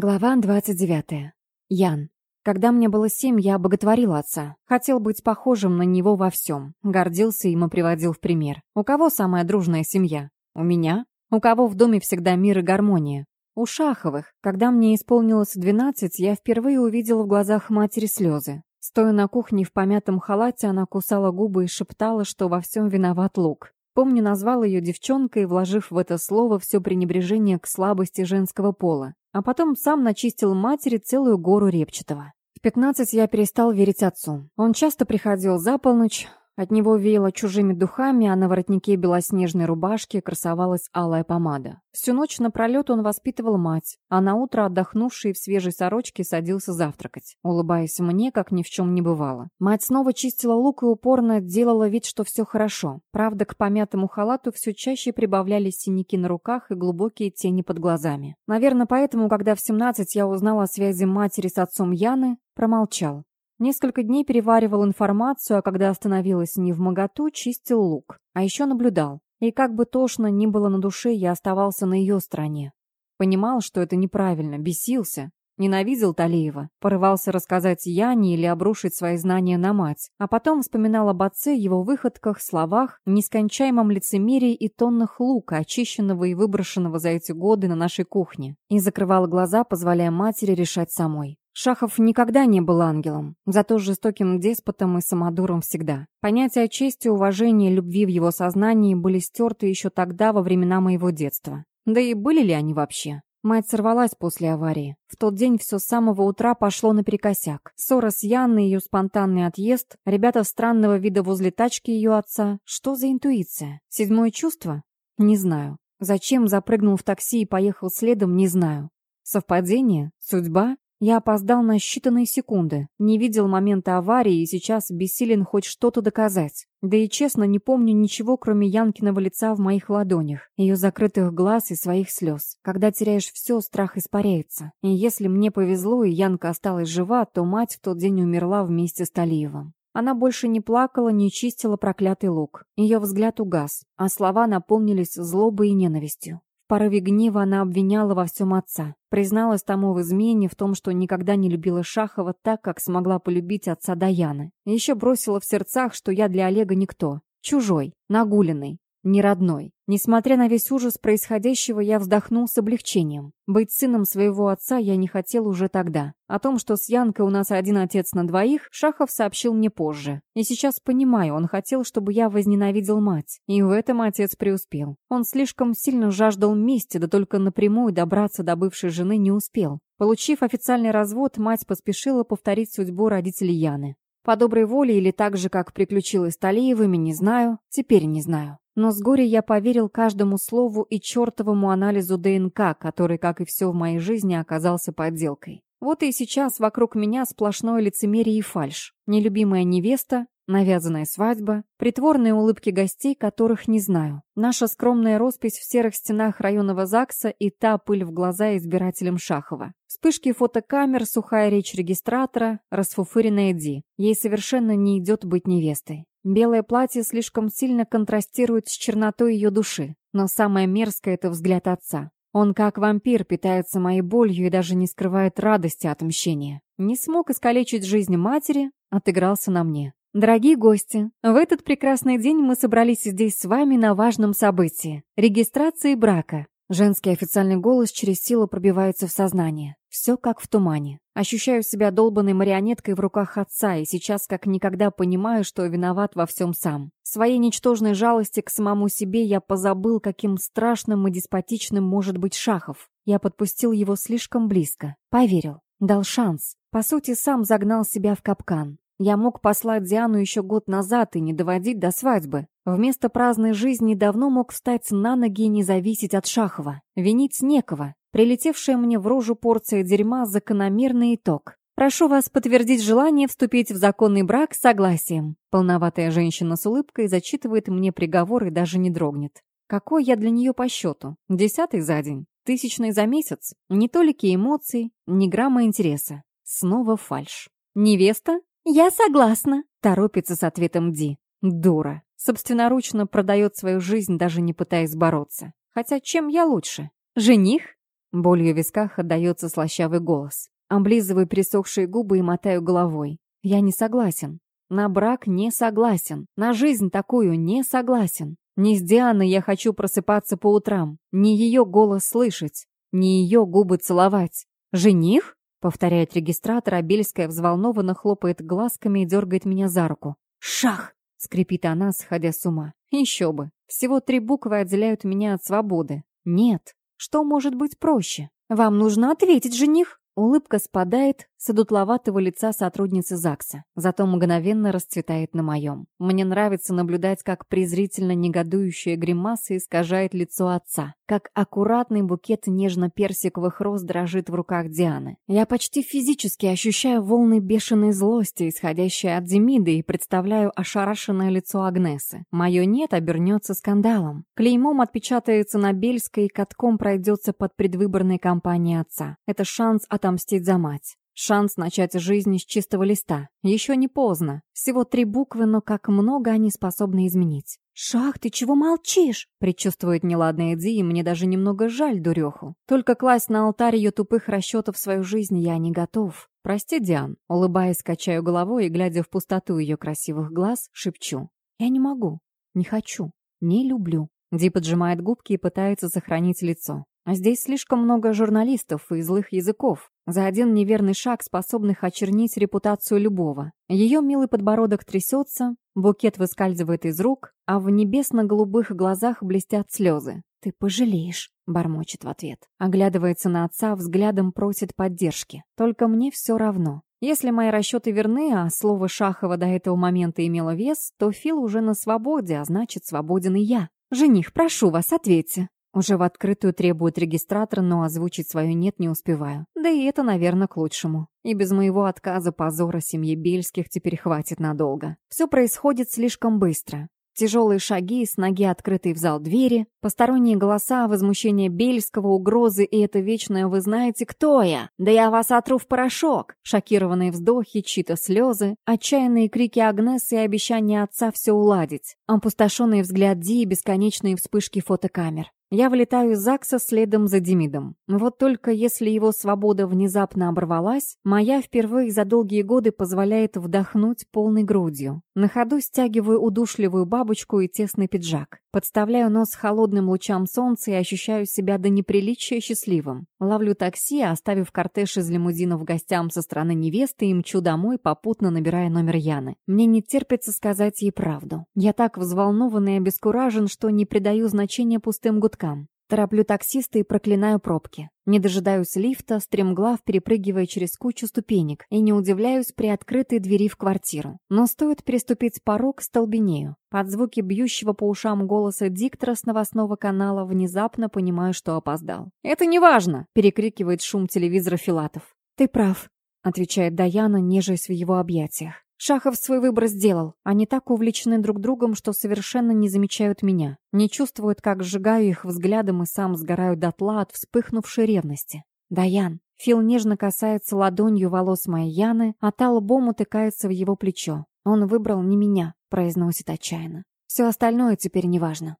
Глава 29. Ян. Когда мне было семь, я боготворил отца. Хотел быть похожим на него во всем. Гордился им и приводил в пример. У кого самая дружная семья? У меня? У кого в доме всегда мир и гармония? У Шаховых. Когда мне исполнилось двенадцать, я впервые увидела в глазах матери слезы. Стоя на кухне в помятом халате, она кусала губы и шептала, что во всем виноват лук. Помню, назвал ее девчонкой, вложив в это слово все пренебрежение к слабости женского пола. А потом сам начистил матери целую гору репчатого. В пятнадцать я перестал верить отцу. Он часто приходил за полночь, от него веяло чужими духами, а на воротнике белоснежной рубашки красовалась алая помада. Всю ночь напролет он воспитывал мать, а на утро отдохнувший в свежей сорочке садился завтракать, улыбаясь мне, как ни в чем не бывало. Мать снова чистила лук и упорно делала вид, что все хорошо. Правда, к помятому халату все чаще прибавлялись синяки на руках и глубокие тени под глазами. Наверное, поэтому, когда в 17 я узнала о связи матери с отцом Яны, промолчал. Несколько дней переваривал информацию, а когда остановилась не в моготу, чистил лук. А еще наблюдал. И как бы тошно ни было на душе, я оставался на ее стороне. Понимал, что это неправильно, бесился. Ненавидел Талиева, порывался рассказать Яне или обрушить свои знания на мать, а потом вспоминал об отце, его выходках, словах, нескончаемом лицемерии и тоннах лука, очищенного и выброшенного за эти годы на нашей кухне, и закрывал глаза, позволяя матери решать самой. Шахов никогда не был ангелом, зато жестоким деспотом и самодуром всегда. Понятия чести, уважения и любви в его сознании были стерты еще тогда, во времена моего детства. Да и были ли они вообще? Мать сорвалась после аварии. В тот день все с самого утра пошло наперекосяк. Ссора с Янной, ее спонтанный отъезд, ребята странного вида возле тачки ее отца. Что за интуиция? Седьмое чувство? Не знаю. Зачем запрыгнул в такси и поехал следом, не знаю. Совпадение? Судьба? Я опоздал на считанные секунды, не видел момента аварии и сейчас бессилен хоть что-то доказать. Да и честно, не помню ничего, кроме Янкиного лица в моих ладонях, ее закрытых глаз и своих слез. Когда теряешь все, страх испаряется. И если мне повезло и Янка осталась жива, то мать в тот день умерла вместе с Талиевым. Она больше не плакала, не чистила проклятый лук. Ее взгляд угас, а слова наполнились злобой и ненавистью порыве гнева она обвиняла во всем отца. Призналась тому в измене, в том, что никогда не любила Шахова так, как смогла полюбить отца Даяны. еще бросила в сердцах, что я для Олега никто. Чужой, нагуленный, не родной. Несмотря на весь ужас происходящего, я вздохнул с облегчением. Быть сыном своего отца я не хотел уже тогда. О том, что с Янкой у нас один отец на двоих, Шахов сообщил мне позже. И сейчас понимаю, он хотел, чтобы я возненавидел мать. И в этом отец преуспел. Он слишком сильно жаждал мести, да только напрямую добраться до бывшей жены не успел. Получив официальный развод, мать поспешила повторить судьбу родителей Яны. По доброй воле или так же, как приключилось с Талиевыми, не знаю, теперь не знаю. Но с горя я поверил каждому слову и чертовому анализу ДНК, который, как и все в моей жизни, оказался подделкой. Вот и сейчас вокруг меня сплошное лицемерие и фальшь. Нелюбимая невеста, навязанная свадьба, притворные улыбки гостей, которых не знаю. Наша скромная роспись в серых стенах районного ЗАГСа и та пыль в глаза избирателям Шахова. Вспышки фотокамер, сухая речь регистратора, расфуфыренная Ди. Ей совершенно не идет быть невестой. Белое платье слишком сильно контрастирует с чернотой ее души. Но самое мерзкое — это взгляд отца. Он, как вампир, питается моей болью и даже не скрывает радости от мщения. Не смог искалечить жизнь матери, отыгрался на мне. Дорогие гости, в этот прекрасный день мы собрались здесь с вами на важном событии – регистрации брака. Женский официальный голос через силу пробивается в сознание. Все как в тумане. Ощущаю себя долбанной марионеткой в руках отца и сейчас как никогда понимаю, что виноват во всем сам. В своей ничтожной жалости к самому себе я позабыл, каким страшным и деспотичным может быть Шахов. Я подпустил его слишком близко. Поверил. Дал шанс. По сути, сам загнал себя в капкан. Я мог послать Диану еще год назад и не доводить до свадьбы. Вместо праздной жизни давно мог встать на ноги и не зависеть от Шахова. Винить некого. Прилетевшая мне в рожу порция дерьма – закономерный итог. Прошу вас подтвердить желание вступить в законный брак с согласием. Полноватая женщина с улыбкой зачитывает мне приговор и даже не дрогнет. Какой я для нее по счету? Десятый за день? Тысячный за месяц? Не толики эмоций, ни грамма интереса. Снова фальш. Невеста? «Я согласна», — торопится с ответом Ди. Дура. Собственноручно продает свою жизнь, даже не пытаясь бороться. Хотя чем я лучше? Жених? Болью в висках отдается слащавый голос. Облизываю пересохшие губы и мотаю головой. Я не согласен. На брак не согласен. На жизнь такую не согласен. Не с Дианой я хочу просыпаться по утрам. Не ее голос слышать. Не ее губы целовать. «Жених?» — повторяет регистратор, а Бельская взволнованно хлопает глазками и дергает меня за руку. «Шах!» — скрипит она, сходя с ума. «Еще бы! Всего три буквы отделяют меня от свободы. Нет. Что может быть проще? Вам нужно ответить, жених!» Улыбка спадает с одутловатого лица сотрудницы ЗАГСа, зато мгновенно расцветает на моем. Мне нравится наблюдать, как презрительно негодующая гримаса искажает лицо отца, как аккуратный букет нежно-персиковых роз дрожит в руках Дианы. Я почти физически ощущаю волны бешеной злости, исходящие от Демиды, и представляю ошарашенное лицо Агнесы. Мое «нет» обернется скандалом. Клеймом отпечатается на Бельской и катком пройдется под предвыборной кампанией отца. Это шанс отомстить за мать. Шанс начать жизнь с чистого листа. Еще не поздно. Всего три буквы, но как много они способны изменить. «Шах, ты чего молчишь?» Предчувствует неладное Ди, и мне даже немного жаль дуреху. Только класть на алтарь ее тупых расчетов свою жизнь я не готов. «Прости, Диан». Улыбаясь, качаю головой и, глядя в пустоту ее красивых глаз, шепчу. «Я не могу. Не хочу. Не люблю». Ди поджимает губки и пытается сохранить лицо. А здесь слишком много журналистов и злых языков. За один неверный шаг, способных очернить репутацию любого. Ее милый подбородок трясется, букет выскальзывает из рук, а в небесно-голубых глазах блестят слезы. «Ты пожалеешь», — бормочет в ответ. Оглядывается на отца, взглядом просит поддержки. «Только мне все равно. Если мои расчеты верны, а слово Шахова до этого момента имело вес, то Фил уже на свободе, а значит, свободен и я. Жених, прошу вас, ответьте. Уже в открытую требует регистратор, но озвучить свое «нет» не успеваю. Да и это, наверное, к лучшему. И без моего отказа позора семьи Бельских теперь хватит надолго. Все происходит слишком быстро. Тяжелые шаги, с ноги открытые в зал двери, посторонние голоса, возмущение Бельского, угрозы и это вечное «Вы знаете, кто я? Да я вас отру в порошок!» Шокированные вздохи, чьи-то слезы, отчаянные крики Агнесы и обещание отца все уладить, опустошенный взгляд Ди и бесконечные вспышки фотокамер. Я вылетаю из ЗАГСа следом за Демидом. Вот только если его свобода внезапно оборвалась, моя впервые за долгие годы позволяет вдохнуть полной грудью. На ходу стягиваю удушливую бабочку и тесный пиджак. Подставляю нос холодным лучам солнца и ощущаю себя до неприличия счастливым. Ловлю такси, оставив кортеж из лимузинов гостям со стороны невесты и мчу домой, попутно набирая номер Яны. Мне не терпится сказать ей правду. Я так взволнован и обескуражен, что не придаю значения пустым гудкам гудкам. Тороплю таксиста и проклинаю пробки. Не дожидаюсь лифта, стремглав перепрыгивая через кучу ступенек, и не удивляюсь при открытой двери в квартиру. Но стоит переступить порог, столбенею. Под звуки бьющего по ушам голоса диктора с новостного канала внезапно понимаю, что опоздал. «Это не важно!» — перекрикивает шум телевизора Филатов. «Ты прав», — отвечает Даяна, нежесть в его объятиях. Шахов свой выбор сделал. Они так увлечены друг другом, что совершенно не замечают меня. Не чувствуют, как сжигаю их взглядом и сам сгораю дотла от вспыхнувшей ревности. Даян. Фил нежно касается ладонью волос моей Яны, а та лбом утыкается в его плечо. Он выбрал не меня, произносит отчаянно. Все остальное теперь неважно.